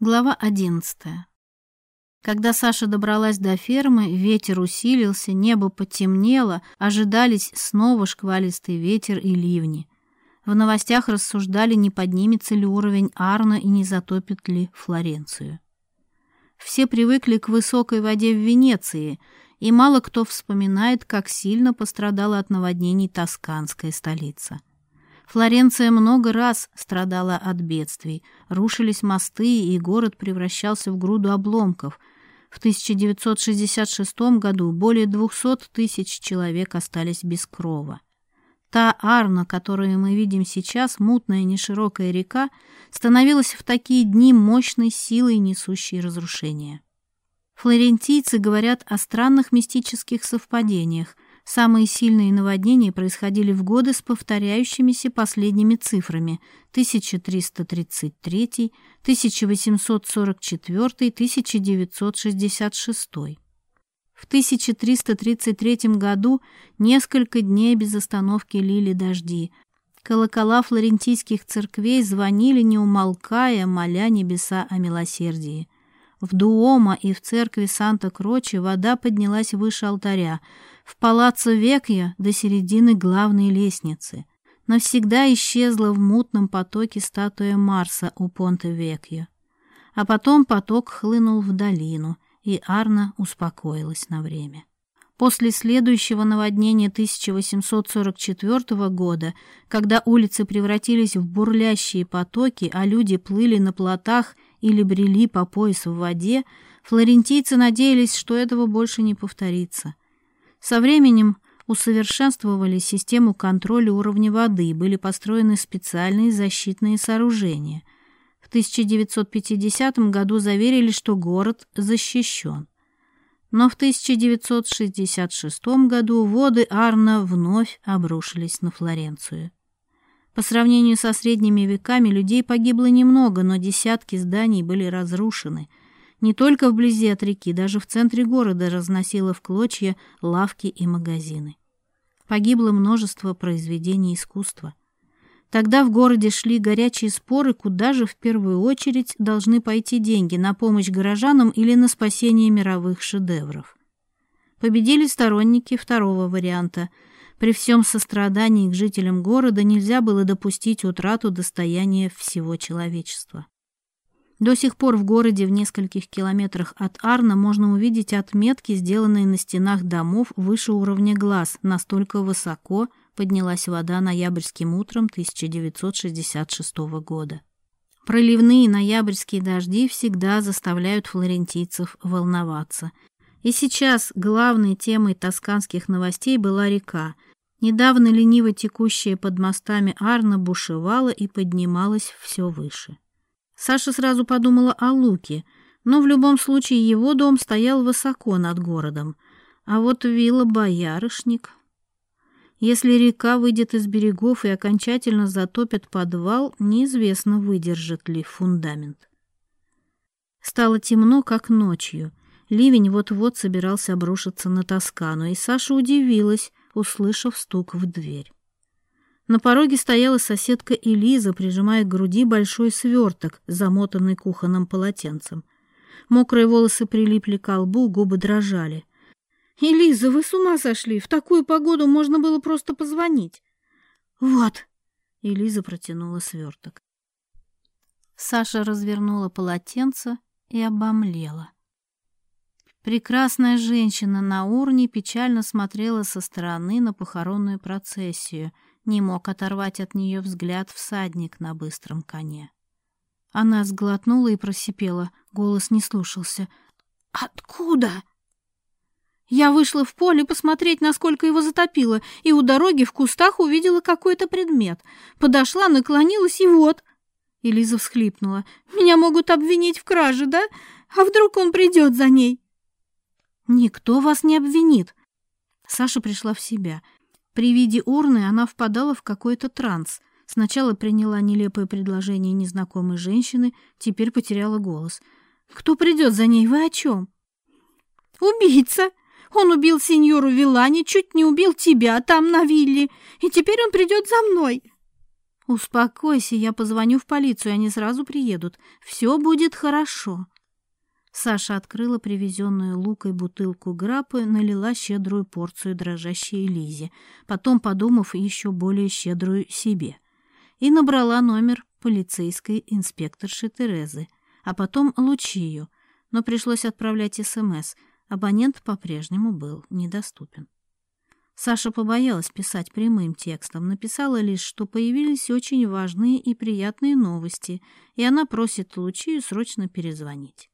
Глава 11. Когда Саша добралась до фермы, ветер усилился, небо потемнело, ожидались снова шквалистый ветер и ливни. В новостях рассуждали, не поднимется ли уровень Арно и не затопит ли Флоренцию. Все привыкли к высокой воде в Венеции, и мало кто вспоминает, как сильно пострадала от наводнений тосканская столица – Флоренция много раз страдала от бедствий, рушились мосты, и город превращался в груду обломков. В 1966 году более 200 тысяч человек остались без крова. Та Арна, которую мы видим сейчас, мутная неширокая река, становилась в такие дни мощной силой, несущей разрушение. Флорентийцы говорят о странных мистических совпадениях – Самые сильные наводнения происходили в годы с повторяющимися последними цифрами 1333, 1844, 1966. В 1333 году несколько дней без остановки лили дожди. Колокола флорентийских церквей звонили, не умолкая, моля небеса о милосердии. В Дуомо и в церкви Санта-Кроче вода поднялась выше алтаря, в палаццо Векья до середины главной лестницы навсегда исчезла в мутном потоке статуя Марса у понта Векья. А потом поток хлынул в долину, и Арна успокоилась на время. После следующего наводнения 1844 года, когда улицы превратились в бурлящие потоки, а люди плыли на плотах или брели по пояс в воде, флорентийцы надеялись, что этого больше не повторится. Со временем усовершенствовали систему контроля уровня воды, были построены специальные защитные сооружения. В 1950 году заверили, что город защищен. Но в 1966 году воды Арна вновь обрушились на Флоренцию. По сравнению со средними веками людей погибло немного, но десятки зданий были разрушены – не только вблизи от реки, даже в центре города разносило в клочья лавки и магазины. Погибло множество произведений искусства. Тогда в городе шли горячие споры, куда же в первую очередь должны пойти деньги, на помощь горожанам или на спасение мировых шедевров. Победили сторонники второго варианта. При всем сострадании к жителям города нельзя было допустить утрату достояния всего человечества. До сих пор в городе в нескольких километрах от Арна можно увидеть отметки, сделанные на стенах домов выше уровня глаз, настолько высоко поднялась вода ноябрьским утром 1966 года. Проливные ноябрьские дожди всегда заставляют флорентийцев волноваться. И сейчас главной темой тосканских новостей была река. Недавно лениво текущая под мостами Арна бушевала и поднималась все выше. Саша сразу подумала о Луке, но в любом случае его дом стоял высоко над городом, а вот вилла Боярышник. Если река выйдет из берегов и окончательно затопит подвал, неизвестно, выдержит ли фундамент. Стало темно, как ночью. Ливень вот-вот собирался обрушиться на Тоскану, и Саша удивилась, услышав стук в дверь. На пороге стояла соседка Элиза, прижимая к груди большой сверток, замотанный кухонным полотенцем. Мокрые волосы прилипли к лбу, губы дрожали. «Элиза, вы с ума сошли! В такую погоду можно было просто позвонить!» «Вот!» — Элиза протянула сверток. Саша развернула полотенце и обомлела. Прекрасная женщина на урне печально смотрела со стороны на похоронную процессию — не мог оторвать от нее взгляд всадник на быстром коне. Она сглотнула и просипела, голос не слушался. «Откуда?» Я вышла в поле посмотреть, насколько его затопило, и у дороги в кустах увидела какой-то предмет. Подошла, наклонилась, и вот... Элиза всхлипнула. «Меня могут обвинить в краже, да? А вдруг он придет за ней?» «Никто вас не обвинит!» Саша пришла в себя — при виде урны она впадала в какой-то транс. Сначала приняла нелепое предложение незнакомой женщины, теперь потеряла голос. «Кто придет за ней? Вы о чем?» «Убийца! Он убил сеньору Вилани, чуть не убил тебя там, на вилле, и теперь он придет за мной!» «Успокойся, я позвоню в полицию, они сразу приедут. Все будет хорошо». Саша открыла привезенную лукой бутылку грапы, налила щедрую порцию дрожащей Лизе, потом, подумав, еще более щедрую себе. И набрала номер полицейской инспекторши Терезы, а потом Лучию, но пришлось отправлять СМС, абонент по-прежнему был недоступен. Саша побоялась писать прямым текстом, написала лишь, что появились очень важные и приятные новости, и она просит Лучию срочно перезвонить.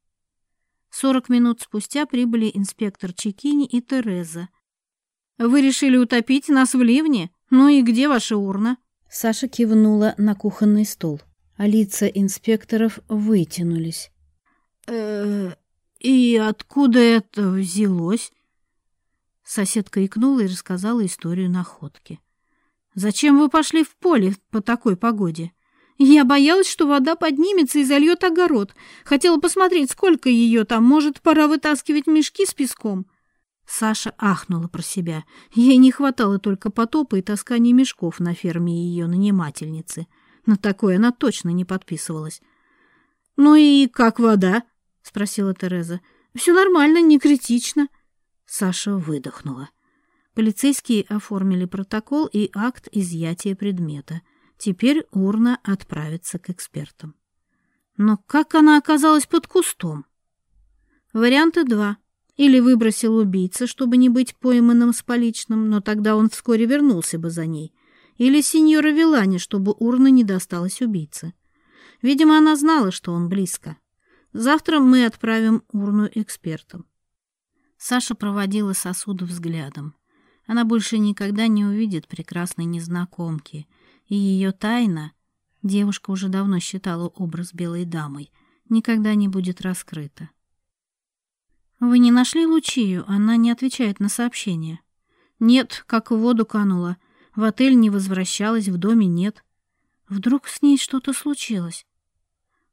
Сорок минут спустя прибыли инспектор Чекини и Тереза. «Вы решили утопить нас в ливне? Ну и где ваша урна?» Саша кивнула на кухонный стол, а лица инспекторов вытянулись. «Э «И откуда это взялось?» Соседка икнула и рассказала историю находки. «Зачем вы пошли в поле по такой погоде?» Я боялась, что вода поднимется и зальет огород. Хотела посмотреть, сколько ее там. Может, пора вытаскивать мешки с песком?» Саша ахнула про себя. Ей не хватало только потопа и таскания мешков на ферме ее нанимательницы. На такое она точно не подписывалась. «Ну и как вода?» — спросила Тереза. «Все нормально, не критично». Саша выдохнула. Полицейские оформили протокол и акт изъятия предмета — Теперь урна отправится к экспертам. Но как она оказалась под кустом? Варианты два. Или выбросил убийца, чтобы не быть пойманным с поличным, но тогда он вскоре вернулся бы за ней. Или сеньора Вилани, чтобы урна не досталась убийце. Видимо, она знала, что он близко. Завтра мы отправим урну экспертам. Саша проводила сосуд взглядом. Она больше никогда не увидит прекрасной незнакомки, и ее тайна, девушка уже давно считала образ белой дамой, никогда не будет раскрыта. «Вы не нашли Лучию? Она не отвечает на сообщения». «Нет, как в воду канула. В отель не возвращалась, в доме нет». «Вдруг с ней что-то случилось?»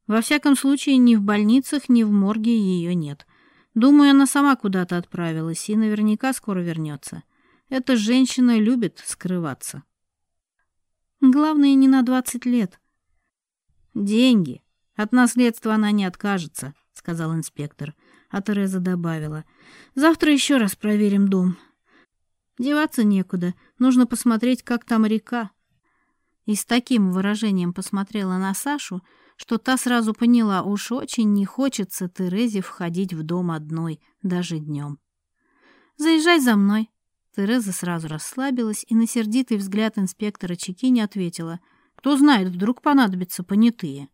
«Во всяком случае, ни в больницах, ни в морге ее нет. Думаю, она сама куда-то отправилась и наверняка скоро вернется. Эта женщина любит скрываться». Главное, не на двадцать лет. «Деньги. От наследства она не откажется», — сказал инспектор. А Тереза добавила. «Завтра еще раз проверим дом. Деваться некуда. Нужно посмотреть, как там река». И с таким выражением посмотрела на Сашу, что та сразу поняла, уж очень не хочется Терезе входить в дом одной, даже днем. «Заезжай за мной», Тереза сразу расслабилась и на сердитый взгляд инспектора Чекини ответила. «Кто знает, вдруг понадобятся понятые».